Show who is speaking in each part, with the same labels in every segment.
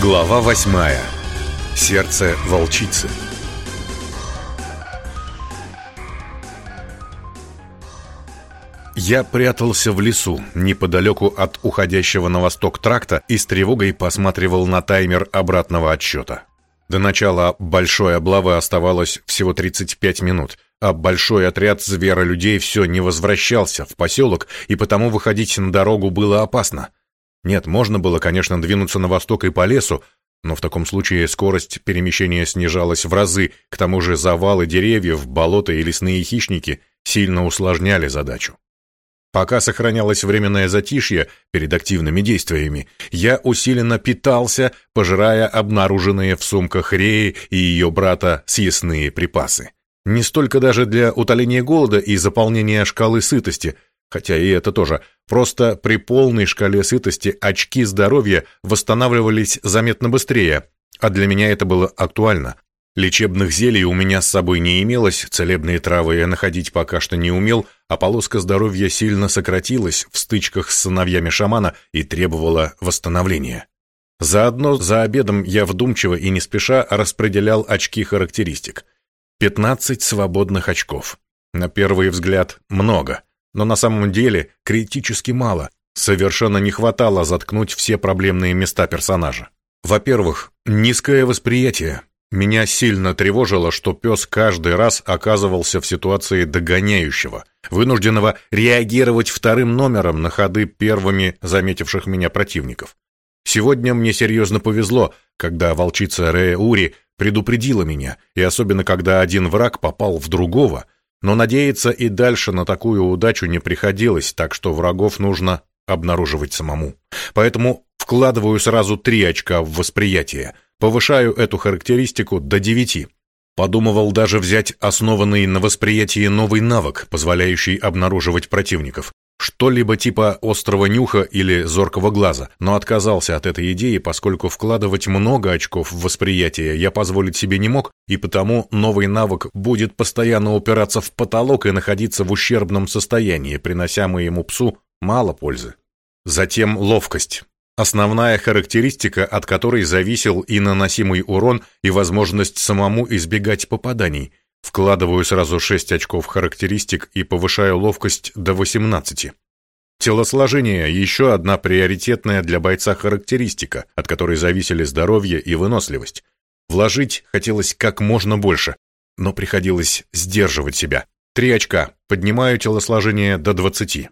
Speaker 1: Глава восьмая. Сердце волчицы. Я прятался в лесу, неподалеку от уходящего на восток тракта и с тревогой посматривал на таймер обратного отсчета. До начала большой облавы оставалось всего 35 минут, а большой отряд зверолюдей все не возвращался в поселок, и потому выходить на дорогу было опасно. Нет, можно было, конечно, двинуться на восток и по лесу, но в таком случае скорость перемещения снижалась в разы, к тому же завалы деревьев, болота и лесные хищники сильно усложняли задачу. Пока сохранялось временное затишье перед активными действиями, я усиленно питался, пожирая обнаруженные в сумках Реи и ее брата съестные припасы. Не столько даже для утоления голода и заполнения шкалы сытости, хотя и это тоже, просто при полной шкале сытости очки здоровья восстанавливались заметно быстрее, а для меня это было актуально. Лечебных зелий у меня с собой не имелось, целебные травы я находить пока что не умел, а полоска здоровья сильно сократилась в стычках с сыновьями шамана и требовала восстановления. Заодно за обедом я вдумчиво и не спеша распределял очки характеристик. 15 свободных очков. На первый взгляд много, но на самом деле критически мало. Совершенно не хватало заткнуть все проблемные места персонажа. Во-первых, низкое восприятие. Меня сильно тревожило, что пес каждый раз оказывался в ситуации догоняющего, вынужденного реагировать вторым номером на ходы первыми заметивших меня противников. Сегодня мне серьезно повезло, когда волчица Рея Ури предупредила меня, и особенно когда один враг попал в другого, но надеяться и дальше на такую удачу не приходилось, так что врагов нужно обнаруживать самому. Поэтому вкладываю сразу три очка в восприятие – Повышаю эту характеристику до 9. Подумывал даже взять основанный на восприятии новый навык, позволяющий обнаруживать противников. Что-либо типа острого нюха или зоркого глаза, но отказался от этой идеи, поскольку вкладывать много очков в восприятие я позволить себе не мог, и потому новый навык будет постоянно упираться в потолок и находиться в ущербном состоянии, принося моему псу мало пользы. Затем ловкость. Основная характеристика, от которой зависел и наносимый урон, и возможность самому избегать попаданий. Вкладываю сразу 6 очков характеристик и повышаю ловкость до 18. Телосложение – еще одна приоритетная для бойца характеристика, от которой зависели здоровье и выносливость. Вложить хотелось как можно больше, но приходилось сдерживать себя. Три очка, поднимаю телосложение до 20.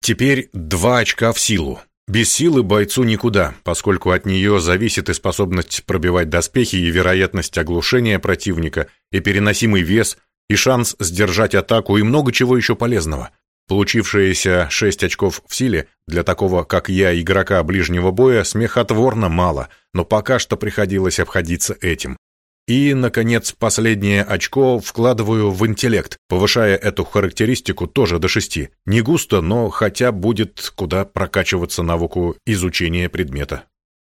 Speaker 1: Теперь два очка в силу, без силы бойцу никуда, поскольку от нее зависит и способность пробивать доспехи, и вероятность оглушения противника, и переносимый вес, и шанс сдержать атаку, и много чего еще полезного. Получившиеся 6 очков в силе для такого, как я, игрока ближнего боя, смехотворно мало, но пока что приходилось обходиться этим. И, наконец, последнее очко вкладываю в интеллект, повышая эту характеристику тоже до шести. Не густо, но хотя будет куда прокачиваться навыку изучения предмета.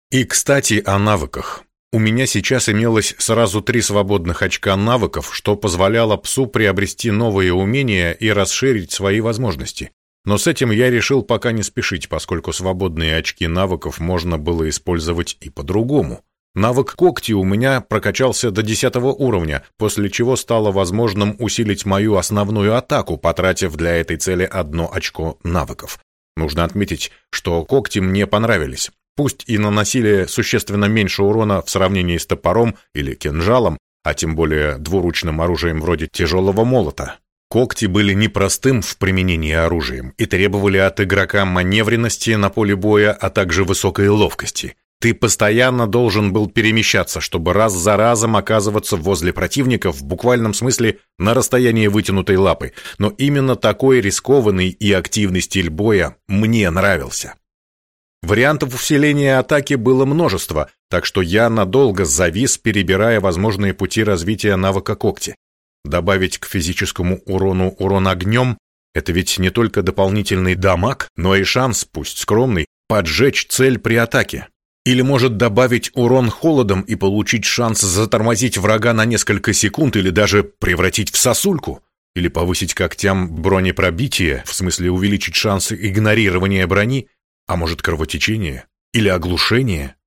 Speaker 1: И, кстати, о навыках. У меня сейчас имелось сразу три свободных очка навыков, что позволяло псу приобрести новые умения и расширить свои возможности. Но с этим я решил пока не спешить, поскольку свободные очки навыков можно было использовать и по-другому. Навык когти у меня прокачался до 10 уровня, после чего стало возможным усилить мою основную атаку, потратив для этой цели одно очко навыков. Нужно отметить, что когти мне понравились. Пусть и наносили существенно меньше урона в сравнении с топором или кинжалом, а тем более двуручным оружием вроде тяжелого молота. Когти были непростым в применении оружием и требовали от игрока маневренности на поле боя, а также высокой ловкости. Ты постоянно должен был перемещаться, чтобы раз за разом оказываться возле противников в буквальном смысле на расстоянии вытянутой лапы. Но именно такой рискованный и активный стиль боя мне нравился. Вариантов усиления атаки было множество, так что я надолго завис, перебирая возможные пути развития навыка когти. Добавить к физическому урону урон огнем – это ведь не только дополнительный дамаг, но и шанс, пусть скромный, поджечь цель при атаке. Или может добавить урон холодом и получить шанс затормозить врага на несколько секунд или даже превратить в сосульку? Или повысить когтям бронепробитие, в смысле увеличить шансы игнорирования брони? А может кровотечение? Или оглушение?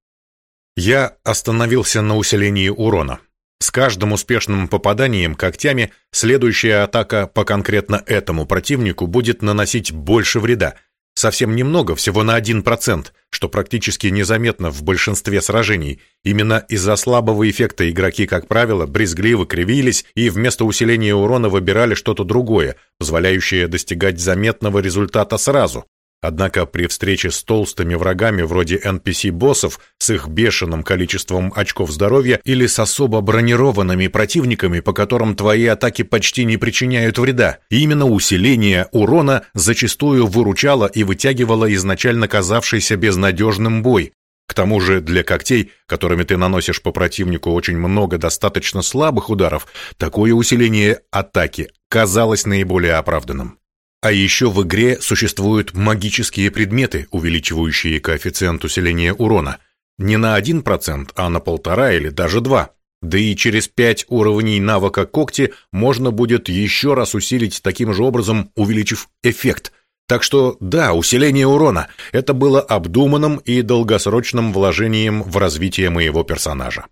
Speaker 1: Я остановился на усилении урона. С каждым успешным попаданием когтями следующая атака по конкретно этому противнику будет наносить больше вреда. Совсем немного, всего на 1%, что практически незаметно в большинстве сражений. Именно из-за слабого эффекта игроки, как правило, брезгливо кривились и вместо усиления урона выбирали что-то другое, позволяющее достигать заметного результата сразу. Однако при встрече с толстыми врагами вроде NPC-боссов с их бешеным количеством очков здоровья или с особо бронированными противниками, по которым твои атаки почти не причиняют вреда, именно усиление урона зачастую выручало и вытягивало изначально казавшийся безнадежным бой. К тому же для когтей, которыми ты наносишь по противнику очень много достаточно слабых ударов, такое усиление атаки казалось наиболее оправданным. А еще в игре существуют магические предметы, увеличивающие коэффициент усиления урона. Не на 1%, а на полтора или даже два. Да и через 5 уровней навыка когти можно будет еще раз усилить таким же образом, увеличив эффект. Так что да, усиление урона – это было обдуманным и долгосрочным вложением в развитие моего персонажа.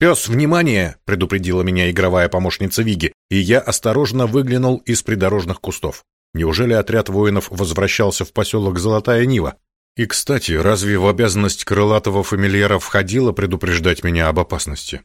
Speaker 1: «Пес, внимание!» — предупредила меня игровая помощница Виги, и я осторожно выглянул из придорожных кустов. Неужели отряд воинов возвращался в поселок Золотая Нива? И, кстати, разве в обязанность крылатого фамильяра входило предупреждать меня об опасности?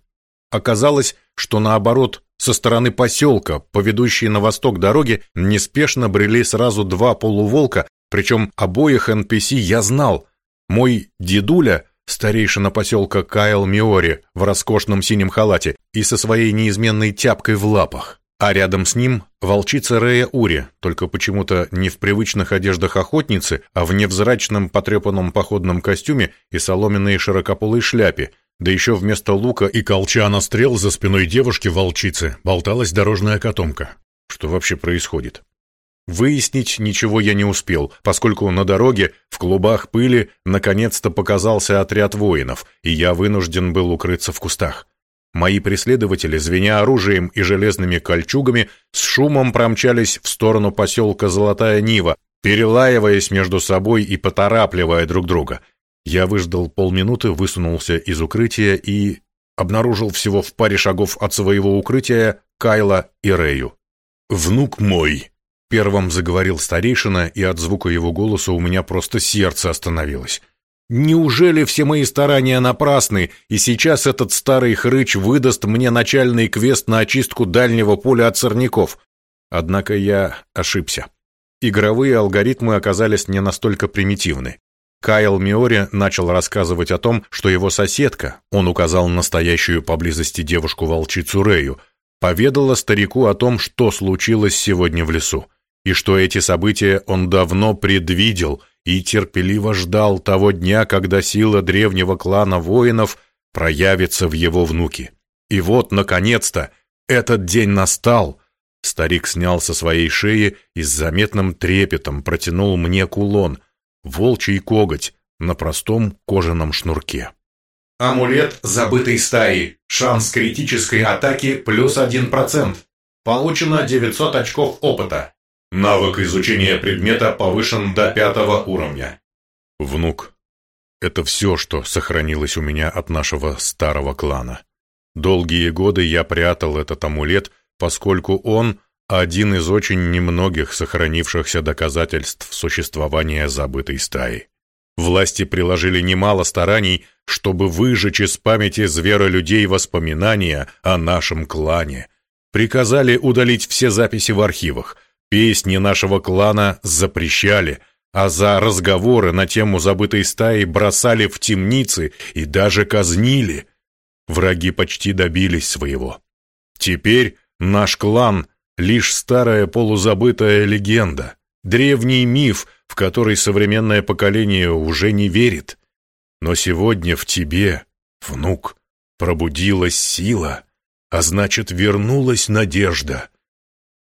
Speaker 1: Оказалось, что наоборот, со стороны поселка, по ведущей на восток дороге, неспешно брели сразу два полуволка, причем обоих NPC я знал. Мой дедуля — старейшина поселка Кайл Миори в роскошном синем халате и со своей неизменной тяпкой в лапах. А рядом с ним волчица Рея Ури, только почему-то не в привычных одеждах охотницы, а в невзрачном потрепанном походном костюме и соломенной широкополой шляпе, да еще вместо лука и колчана стрел за спиной девушки-волчицы болталась дорожная котомка. Что вообще происходит? Выяснить ничего я не успел, поскольку на дороге, в клубах пыли, наконец-то показался отряд воинов, и я вынужден был укрыться в кустах. Мои преследователи, звеня оружием и железными кольчугами, с шумом промчались в сторону поселка Золотая Нива, перелаиваясь между собой и поторапливая друг друга. Я выждал полминуты, высунулся из укрытия и обнаружил всего в паре шагов от своего укрытия Кайла и Рею. «Внук мой!» Первым заговорил старейшина, и от звука его голоса у меня просто сердце остановилось. «Неужели все мои старания напрасны, и сейчас этот старый хрыч выдаст мне начальный квест на очистку дальнего поля от сорняков?» Однако я ошибся. Игровые алгоритмы оказались не настолько примитивны. Кайл Миори начал рассказывать о том, что его соседка, он указал настоящую поблизости девушку-волчицу Рею, поведала старику о том, что случилось сегодня в лесу и что эти события он давно предвидел и терпеливо ждал того дня, когда сила древнего клана воинов проявится в его внуке. И вот, наконец-то, этот день настал. Старик снял со своей шеи и с заметным трепетом протянул мне кулон, волчий коготь на простом кожаном шнурке.
Speaker 2: Амулет забытой стаи. Шанс критической атаки плюс 1%. Получено 900 очков опыта. Навык изучения предмета повышен до пятого уровня.
Speaker 1: Внук. Это все, что сохранилось у меня от нашего старого клана. Долгие годы я прятал этот амулет, поскольку он один из очень немногих сохранившихся доказательств существования забытой стаи. Власти приложили немало стараний, чтобы выжечь из памяти зверолюдей воспоминания о нашем клане. Приказали удалить все записи в архивах, Песни нашего клана запрещали, а за разговоры на тему забытой стаи бросали в темницы и даже казнили. Враги почти добились своего. Теперь наш клан — лишь старая полузабытая легенда, древний миф, в который современное поколение уже не верит. Но сегодня в тебе, внук, пробудилась сила, а значит, вернулась надежда —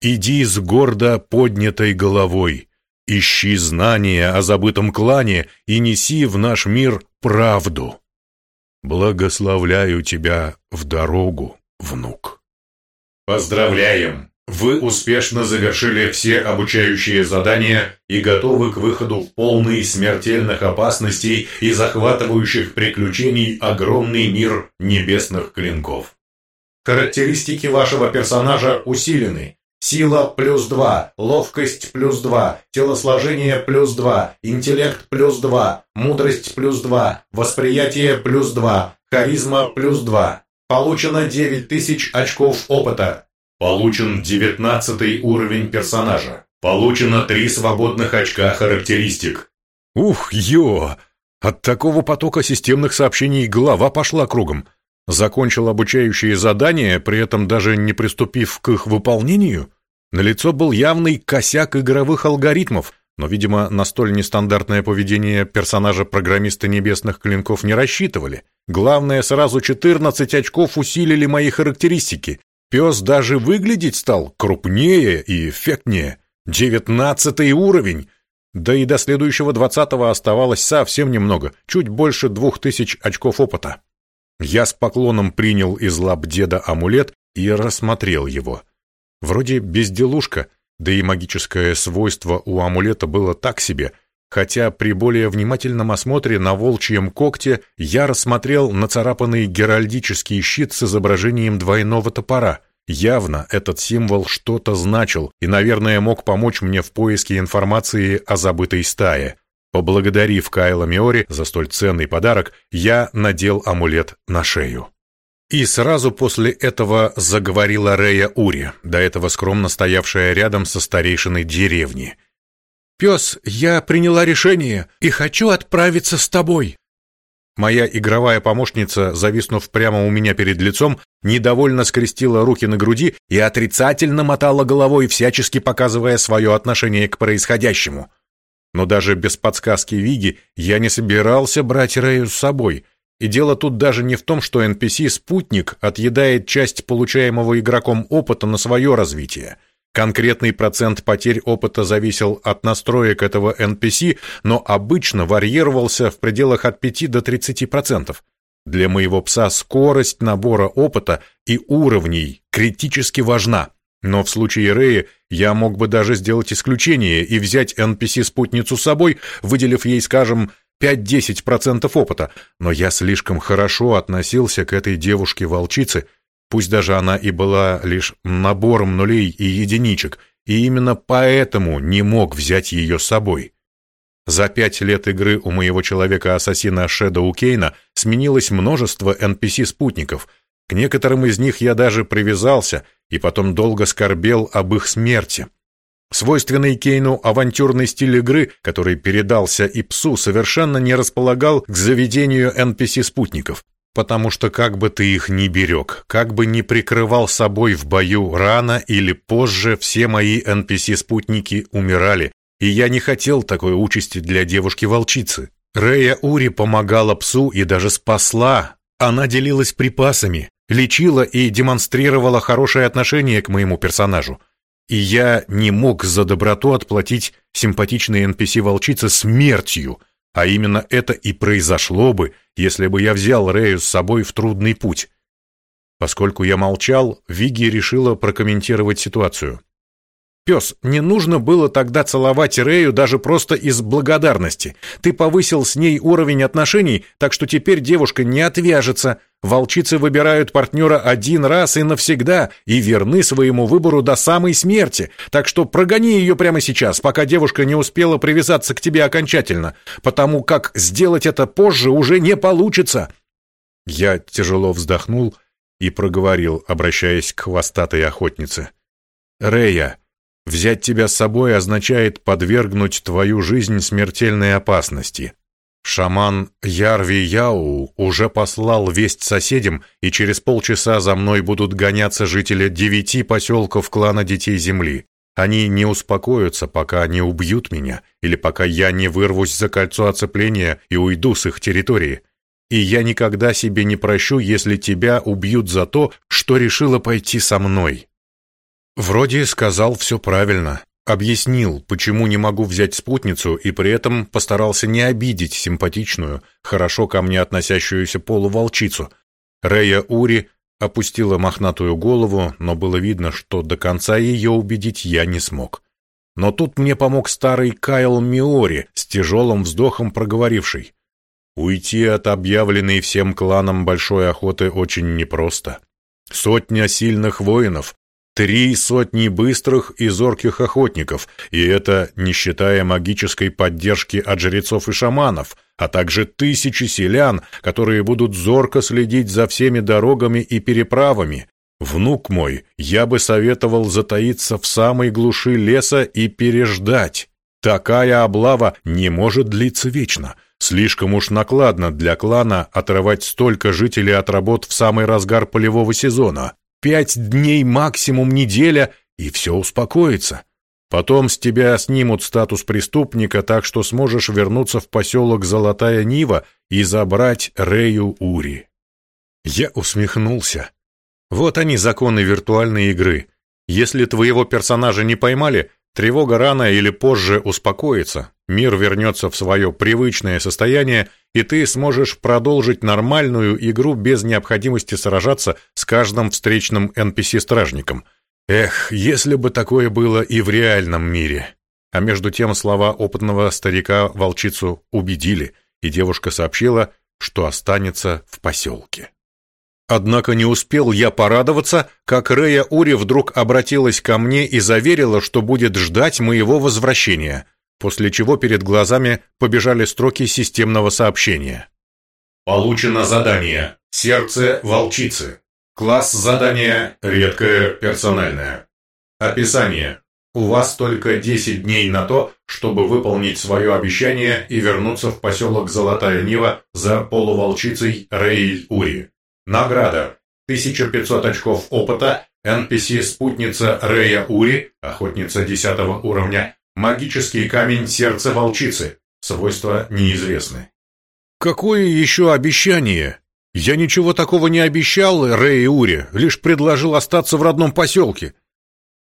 Speaker 1: Иди с гордо поднятой головой, ищи знания о забытом клане и неси в наш мир правду. Благословляю тебя в дорогу, внук.
Speaker 2: Поздравляем! Вы успешно завершили все обучающие задания и готовы к выходу в полный смертельных опасностей и захватывающих приключений огромный мир небесных клинков. Характеристики вашего персонажа усилены. Сила плюс 2, ловкость плюс 2, телосложение плюс 2, интеллект плюс 2, мудрость плюс 2, восприятие плюс 2, харизма плюс 2. Получено 9000 очков опыта. Получен 19 уровень персонажа. Получено 3 свободных очка характеристик.
Speaker 1: Ух, ё! От такого потока системных сообщений голова пошла кругом. Закончил обучающие задания, при этом даже не приступив к их выполнению? На лицо был явный косяк игровых алгоритмов, но, видимо, на столь нестандартное поведение персонажа программиста небесных клинков не рассчитывали. Главное, сразу 14 очков усилили мои характеристики. Пес даже выглядеть стал крупнее и эффектнее. Девятнадцатый уровень! Да и до следующего двадцатого оставалось совсем немного, чуть больше двух тысяч очков опыта. Я с поклоном принял из лап деда амулет и рассмотрел его. Вроде безделушка, да и магическое свойство у амулета было так себе, хотя при более внимательном осмотре на волчьем когте я рассмотрел нацарапанный геральдический щит с изображением двойного топора. Явно этот символ что-то значил и, наверное, мог помочь мне в поиске информации о забытой стае. Поблагодарив Кайла Миори за столь ценный подарок, я надел амулет на шею. И сразу после этого заговорила Рея Ури, до этого скромно стоявшая рядом со старейшиной деревни. «Пес, я приняла решение и хочу отправиться с тобой». Моя игровая помощница, зависнув прямо у меня перед лицом, недовольно скрестила руки на груди и отрицательно мотала головой, всячески показывая свое отношение к происходящему – но даже без подсказки Виги я не собирался брать Рэю с собой. И дело тут даже не в том, что NPC-спутник отъедает часть получаемого игроком опыта на свое развитие. Конкретный процент потерь опыта зависел от настроек этого NPC, но обычно варьировался в пределах от 5 до 30%. Для моего пса скорость набора опыта и уровней критически важна. Но в случае Рэи я мог бы даже сделать исключение и взять NPC-спутницу с собой, выделив ей, скажем, 5-10% опыта, но я слишком хорошо относился к этой девушке-волчице, пусть даже она и была лишь набором нулей и единичек, и именно поэтому не мог взять ее с собой. За пять лет игры у моего человека-ассасина Шэдоу Кейна сменилось множество NPC-спутников — к некоторым из них я даже привязался и потом долго скорбел об их смерти. Свойственный Кейну авантюрный стиль игры, который передался и псу, совершенно не располагал к заведению NPC-спутников, потому что как бы ты их ни берег, как бы ни прикрывал собой в бою, рано или позже все мои NPC-спутники умирали, и я не хотел такой участи для девушки-волчицы. Рея Ури помогала псу и даже спасла. Она делилась припасами, лечила и демонстрировала хорошее отношение к моему персонажу. И я не мог за доброту отплатить симпатичной NPC-волчице смертью, а именно это и произошло бы, если бы я взял Рэю с собой в трудный путь. Поскольку я молчал, Виги решила прокомментировать ситуацию. Пес, не нужно было тогда целовать Рею даже просто из благодарности. Ты повысил с ней уровень отношений, так что теперь девушка не отвяжется. Волчицы выбирают партнера один раз и навсегда и верны своему выбору до самой смерти. Так что прогони ее прямо сейчас, пока девушка не успела привязаться к тебе окончательно, потому как сделать это позже уже не получится. Я тяжело вздохнул и проговорил, обращаясь к хвостатой охотнице. «Рея, Взять тебя с собой означает подвергнуть твою жизнь смертельной опасности. Шаман Ярви Яу уже послал весть соседям, и через полчаса за мной будут гоняться жители девяти поселков клана Детей Земли. Они не успокоятся, пока не убьют меня, или пока я не вырвусь за кольцо оцепления и уйду с их территории. И я никогда себе не прощу, если тебя убьют за то, что решила пойти со мной. Вроде сказал все правильно. Объяснил, почему не могу взять спутницу, и при этом постарался не обидеть симпатичную, хорошо ко мне относящуюся полуволчицу. Рея Ури опустила мохнатую голову, но было видно, что до конца ее убедить я не смог. Но тут мне помог старый Кайл Миори с тяжелым вздохом проговоривший. Уйти от объявленной всем кланам большой охоты очень непросто. Сотня сильных воинов, три сотни быстрых и зорких охотников, и это не считая магической поддержки от жрецов и шаманов, а также тысячи селян, которые будут зорко следить за всеми дорогами и переправами, Внук мой, я бы советовал затаиться в самой глуши леса и переждать. Такая облава не может длиться вечно. Слишком уж накладно для клана отрывать столько жителей от работ в самый разгар полевого сезона. Пять дней максимум неделя, и все успокоится. Потом с тебя снимут статус преступника, так что сможешь вернуться в поселок Золотая Нива и забрать Рею Ури. Я усмехнулся. Вот они законы виртуальной игры. Если твоего персонажа не поймали, тревога рано или позже успокоится, мир вернется в свое привычное состояние, и ты сможешь продолжить нормальную игру без необходимости сражаться с каждым встречным NPC-стражником. Эх, если бы такое было и в реальном мире. А между тем слова опытного старика волчицу убедили, и девушка сообщила, что останется в поселке. Однако не успел я порадоваться, как Рея Ури вдруг обратилась ко мне и заверила, что будет ждать моего возвращения, после чего перед глазами побежали строки системного сообщения.
Speaker 2: Получено задание «Сердце волчицы». Класс задания «Редкое персональное». Описание. У вас только 10 дней на то, чтобы выполнить свое обещание и вернуться в поселок Золотая Нива за полуволчицей Рей Ури. Награда. 1500 очков опыта. NPC-спутница Рея Ури, охотница 10 уровня. Магический камень сердца волчицы. Свойства неизвестны.
Speaker 1: Какое еще обещание? Я ничего такого не обещал Рэй Ури, лишь предложил остаться в родном поселке.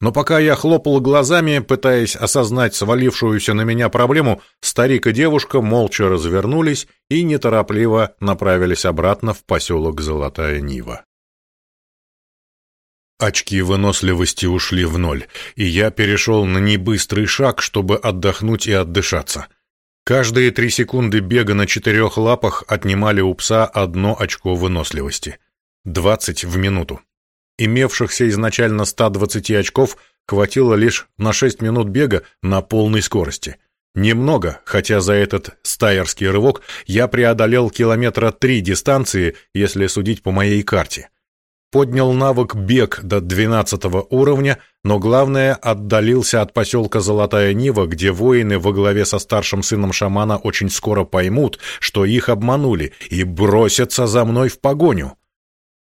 Speaker 1: Но пока я хлопал глазами, пытаясь осознать свалившуюся на меня проблему, старик и девушка молча развернулись и неторопливо направились обратно в поселок Золотая Нива. Очки выносливости ушли в ноль, и я перешел на небыстрый шаг, чтобы отдохнуть и отдышаться. Каждые три секунды бега на четырех лапах отнимали у пса одно очко выносливости. Двадцать в минуту. Имевшихся изначально 120 очков хватило лишь на 6 минут бега на полной скорости. Немного, хотя за этот стайерский рывок я преодолел километра три дистанции, если судить по моей карте. Поднял навык бег до 12 уровня, но главное, отдалился от поселка Золотая Нива, где воины во главе со старшим сыном шамана очень скоро поймут, что их обманули, и бросятся за мной в погоню.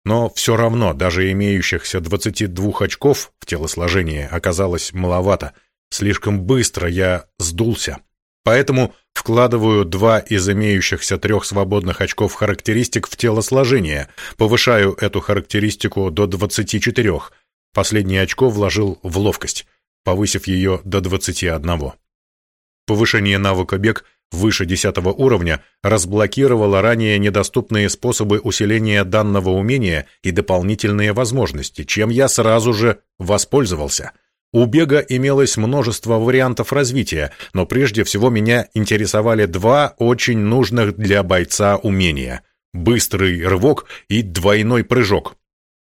Speaker 1: Но все равно даже имеющихся 22 очков в телосложении оказалось маловато. Слишком быстро я сдулся. Поэтому вкладываю два из имеющихся трех свободных очков характеристик в телосложение, повышаю эту характеристику до 24. Последнее очко вложил в ловкость, повысив ее до 21. Повышение навыка бег – выше 10 уровня разблокировала ранее недоступные способы усиления данного умения и дополнительные возможности, чем я сразу же воспользовался. У бега имелось множество вариантов развития, но прежде всего меня интересовали два очень нужных для бойца умения – быстрый рывок и двойной прыжок.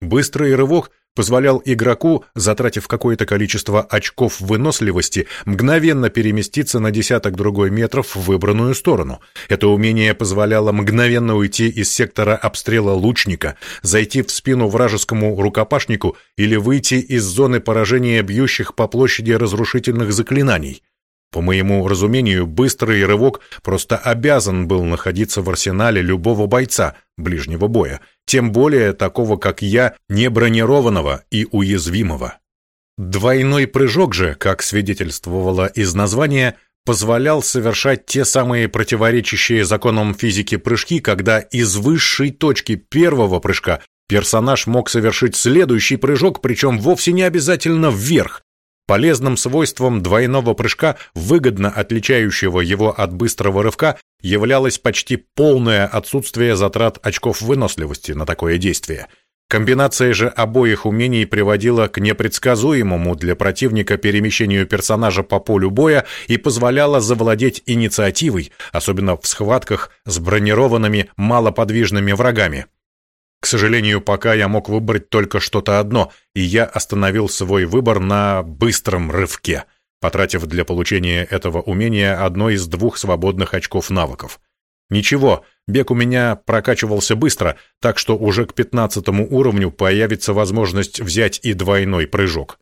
Speaker 1: Быстрый рывок – позволял игроку, затратив какое-то количество очков выносливости, мгновенно переместиться на десяток другой метров в выбранную сторону. Это умение позволяло мгновенно уйти из сектора обстрела лучника, зайти в спину вражескому рукопашнику или выйти из зоны поражения бьющих по площади разрушительных заклинаний. По моему разумению, быстрый рывок просто обязан был находиться в арсенале любого бойца ближнего боя, тем более такого, как я, небронированного и уязвимого. Двойной прыжок же, как свидетельствовало из названия, позволял совершать те самые противоречащие законам физики прыжки, когда из высшей точки первого прыжка персонаж мог совершить следующий прыжок, причем вовсе не обязательно вверх, Полезным свойством двойного прыжка, выгодно отличающего его от быстрого рывка, являлось почти полное отсутствие затрат очков выносливости на такое действие. Комбинация же обоих умений приводила к непредсказуемому для противника перемещению персонажа по полю боя и позволяла завладеть инициативой, особенно в схватках с бронированными малоподвижными врагами. К сожалению, пока я мог выбрать только что-то одно, и я остановил свой выбор на быстром рывке, потратив для получения этого умения одно из двух свободных очков навыков. Ничего, бег у меня прокачивался быстро, так что уже к пятнадцатому уровню появится возможность взять и двойной прыжок.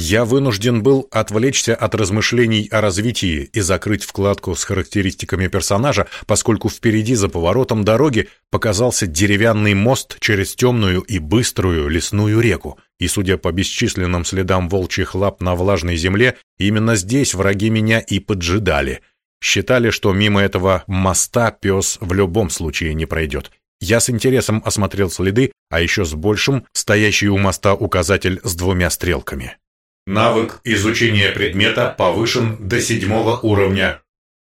Speaker 1: Я вынужден был отвлечься от размышлений о развитии и закрыть вкладку с характеристиками персонажа, поскольку впереди за поворотом дороги показался деревянный мост через темную и быструю лесную реку. И, судя по бесчисленным следам волчьих лап на влажной земле, именно здесь враги меня и поджидали. Считали, что мимо этого моста пес в любом случае не пройдет. Я с интересом осмотрел следы, а еще с большим стоящий у моста указатель с двумя стрелками.
Speaker 2: Навык изучения предмета повышен до седьмого уровня.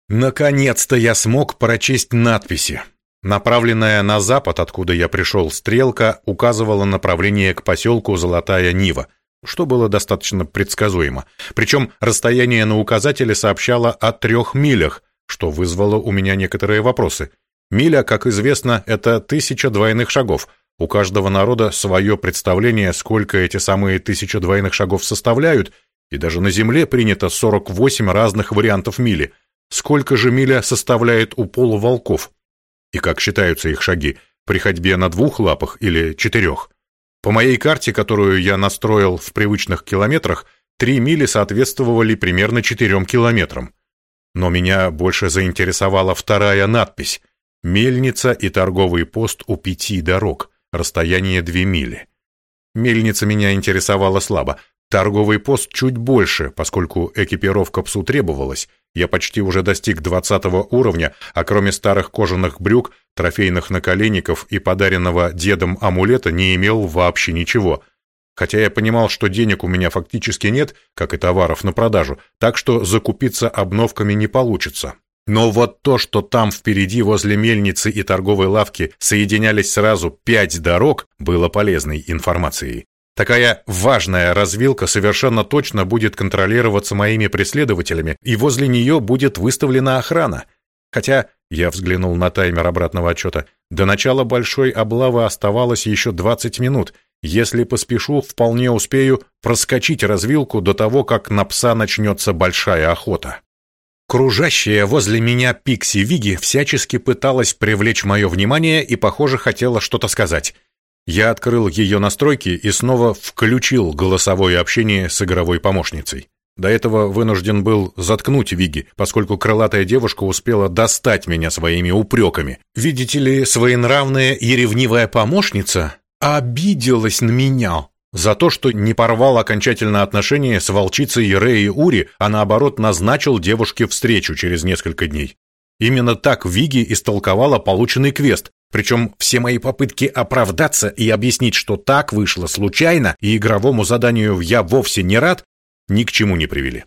Speaker 1: Наконец-то я смог прочесть надписи. Направленная на запад, откуда я пришел, стрелка указывала направление к поселку Золотая Нива, что было достаточно предсказуемо. Причем расстояние на указателе сообщало о трех милях, что вызвало у меня некоторые вопросы. Миля, как известно, это тысяча двойных шагов – у каждого народа свое представление, сколько эти самые тысяча двойных шагов составляют, и даже на Земле принято 48 разных вариантов мили. Сколько же миля составляет у полуволков? И как считаются их шаги? При ходьбе на двух лапах или четырех? По моей карте, которую я настроил в привычных километрах, три мили соответствовали примерно четырем километрам. Но меня больше заинтересовала вторая надпись «Мельница и торговый пост у пяти дорог» расстояние две мили. Мельница меня интересовала слабо. Торговый пост чуть больше, поскольку экипировка псу требовалась. Я почти уже достиг двадцатого уровня, а кроме старых кожаных брюк, трофейных наколенников и подаренного дедом амулета не имел вообще ничего. Хотя я понимал, что денег у меня фактически нет, как и товаров на продажу, так что закупиться обновками не получится. Но вот то, что там впереди возле мельницы и торговой лавки соединялись сразу пять дорог, было полезной информацией. Такая важная развилка совершенно точно будет контролироваться моими преследователями, и возле нее будет выставлена охрана. Хотя, я взглянул на таймер обратного отчета, до начала большой облавы оставалось еще 20 минут. Если поспешу, вполне успею проскочить развилку до того, как на пса начнется большая охота. Кружащая возле меня Пикси Виги всячески пыталась привлечь мое внимание и, похоже, хотела что-то сказать. Я открыл ее настройки и снова включил голосовое общение с игровой помощницей. До этого вынужден был заткнуть Виги, поскольку крылатая девушка успела достать меня своими упреками. Видите ли, своенравная и ревнивая помощница обиделась на меня. За то, что не порвал окончательно отношения с волчицей Реи Ури, а наоборот назначил девушке встречу через несколько дней. Именно так Виги истолковала полученный квест, причем все мои попытки оправдаться и объяснить, что так вышло случайно и игровому заданию я вовсе не рад, ни к чему не привели.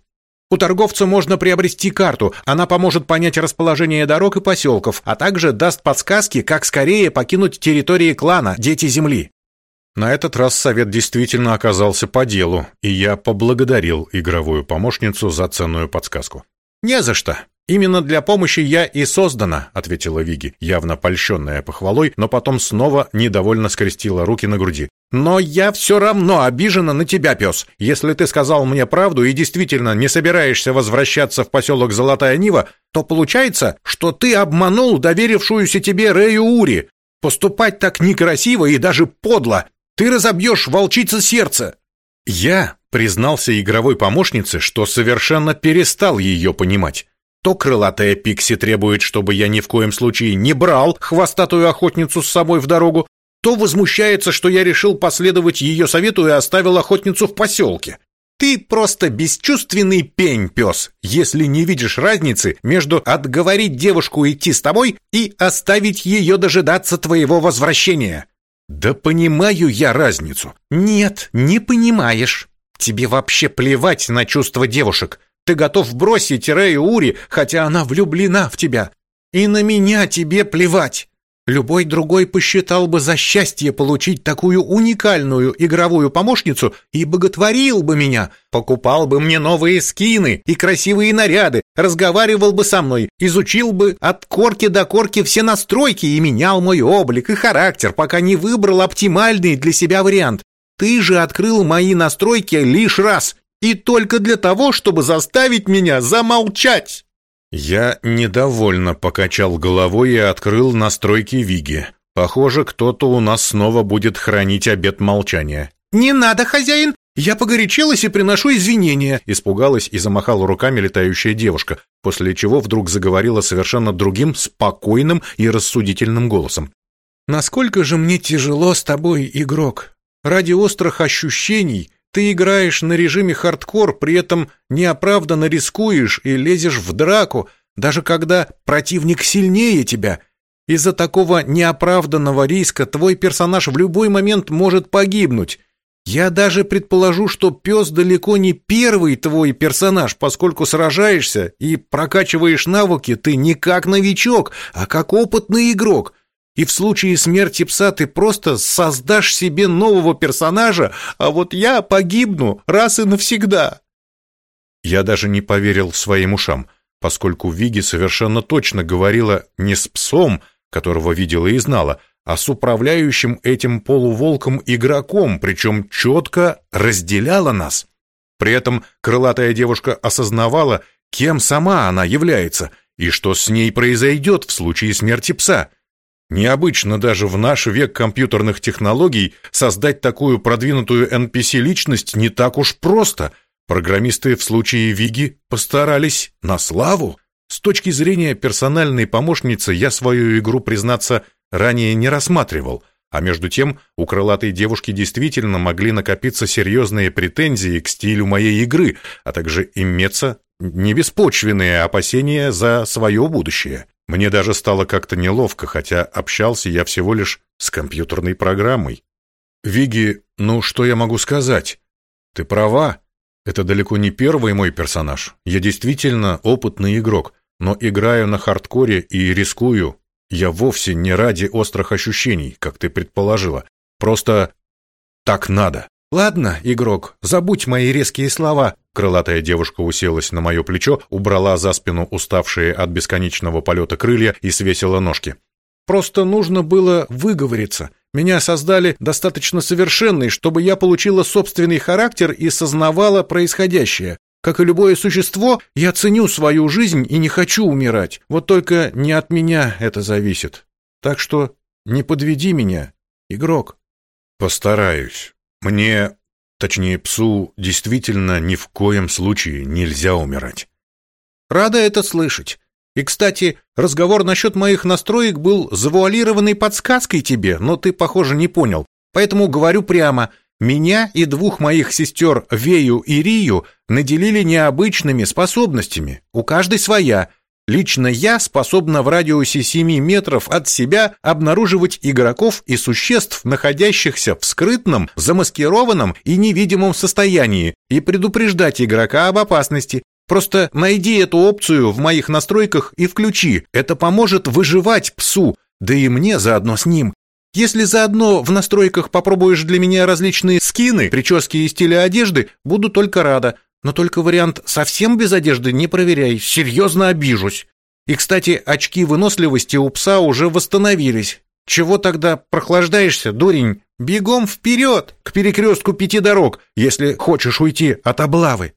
Speaker 1: У торговца можно приобрести карту, она поможет понять расположение дорог и поселков, а также даст подсказки, как скорее покинуть территории клана Дети Земли. На этот раз совет действительно оказался по делу, и я поблагодарил игровую помощницу за ценную подсказку. «Не за что. Именно для помощи я и создана», — ответила Виги, явно польщенная похвалой, но потом снова недовольно скрестила руки на груди. «Но я все равно обижена на тебя, пес. Если ты сказал мне правду и действительно не собираешься возвращаться в поселок Золотая Нива, то получается, что ты обманул доверившуюся тебе Рэю Ури. Поступать так некрасиво и даже подло. Ты разобьешь волчице сердце!» Я признался игровой помощнице, что совершенно перестал ее понимать. То крылатая Пикси требует, чтобы я ни в коем случае не брал хвостатую охотницу с собой в дорогу, то возмущается, что я решил последовать ее совету и оставил охотницу в поселке. Ты просто бесчувственный пень, пес, если не видишь разницы между отговорить девушку идти с тобой и оставить ее дожидаться твоего возвращения. Да понимаю я разницу. Нет, не понимаешь. Тебе вообще плевать на чувства девушек. Ты готов бросить Рэю Ури, хотя она влюблена в тебя. И на меня тебе плевать.
Speaker 3: Любой другой посчитал бы за счастье получить такую уникальную игровую помощницу и боготворил бы меня, покупал бы мне новые скины и красивые наряды, разговаривал бы со мной, изучил бы от корки до корки все настройки и менял мой облик и характер, пока не выбрал оптимальный для себя вариант. Ты же открыл мои настройки лишь раз, и только для того, чтобы заставить меня замолчать.
Speaker 1: Я недовольно покачал головой и открыл настройки Виги. Похоже, кто-то у нас снова будет хранить обет молчания.
Speaker 3: «Не надо, хозяин! Я погорячилась и приношу извинения!»
Speaker 1: Испугалась и замахала руками летающая девушка, после чего вдруг заговорила совершенно другим, спокойным и рассудительным голосом.
Speaker 3: «Насколько же мне тяжело с тобой, игрок! Ради острых ощущений ты играешь на режиме хардкор, при этом неоправданно рискуешь и лезешь в драку, даже когда противник сильнее тебя. Из-за такого неоправданного риска твой персонаж в любой момент может погибнуть. Я даже предположу, что пес далеко не первый твой персонаж, поскольку сражаешься и прокачиваешь навыки ты не как новичок, а как опытный игрок – и в случае смерти пса ты просто создашь себе нового персонажа, а вот я погибну раз и навсегда.
Speaker 1: Я даже не поверил своим ушам, поскольку Виги совершенно точно говорила не с псом, которого видела и знала, а с управляющим этим полуволком игроком, причем четко разделяла нас. При этом крылатая девушка осознавала, кем сама она является и что с ней произойдет в случае смерти пса — Необычно даже в наш век компьютерных технологий создать такую продвинутую NPC-личность не так уж просто. Программисты в случае Виги постарались на славу. С точки зрения персональной помощницы я свою игру, признаться, ранее не рассматривал, а между тем у крылатой девушки действительно могли накопиться серьезные претензии к стилю моей игры, а также иметься небеспочвенные опасения за свое будущее. Мне даже стало как-то неловко, хотя общался я всего лишь с компьютерной программой. Виги, ну что я могу сказать? Ты права. Это далеко не первый мой персонаж. Я действительно опытный игрок, но играю на хардкоре и рискую. Я вовсе не ради острых ощущений, как ты предположила. Просто так надо.
Speaker 3: Ладно, игрок, забудь мои резкие слова. Крылатая девушка уселась на мое плечо, убрала за спину уставшие от бесконечного полета крылья и свесила ножки. Просто нужно было выговориться. Меня создали достаточно совершенной, чтобы я получила собственный характер и сознавала происходящее. Как и любое существо, я ценю свою жизнь и не хочу умирать. Вот только не от меня это зависит. Так что не подведи меня, игрок.
Speaker 1: Постараюсь. Мне Точнее, псу действительно ни в коем случае нельзя умирать.
Speaker 3: Рада это слышать. И, кстати, разговор насчет моих настроек был завуалированной подсказкой тебе, но ты, похоже, не понял. Поэтому говорю прямо, меня и двух моих сестер Вею и Рию наделили необычными способностями, у каждой своя – Лично я способна в радиусе 7 метров от себя обнаруживать игроков и существ, находящихся в скрытном, замаскированном и невидимом состоянии, и предупреждать игрока об опасности. Просто найди эту опцию в моих настройках и включи. Это поможет выживать псу, да и мне заодно с ним. Если заодно в настройках попробуешь для меня различные скины, прически и стили одежды, буду только рада. Но только вариант совсем без одежды не проверяй, серьезно обижусь. И, кстати, очки выносливости у пса уже восстановились. Чего тогда прохлаждаешься, дурень? Бегом вперед, к перекрестку пяти дорог, если хочешь уйти от облавы.